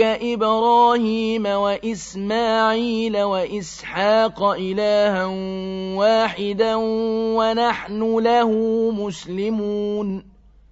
إبراهيم وإسماعيل وإسحاق إلها واحدا ونحن له مسلمون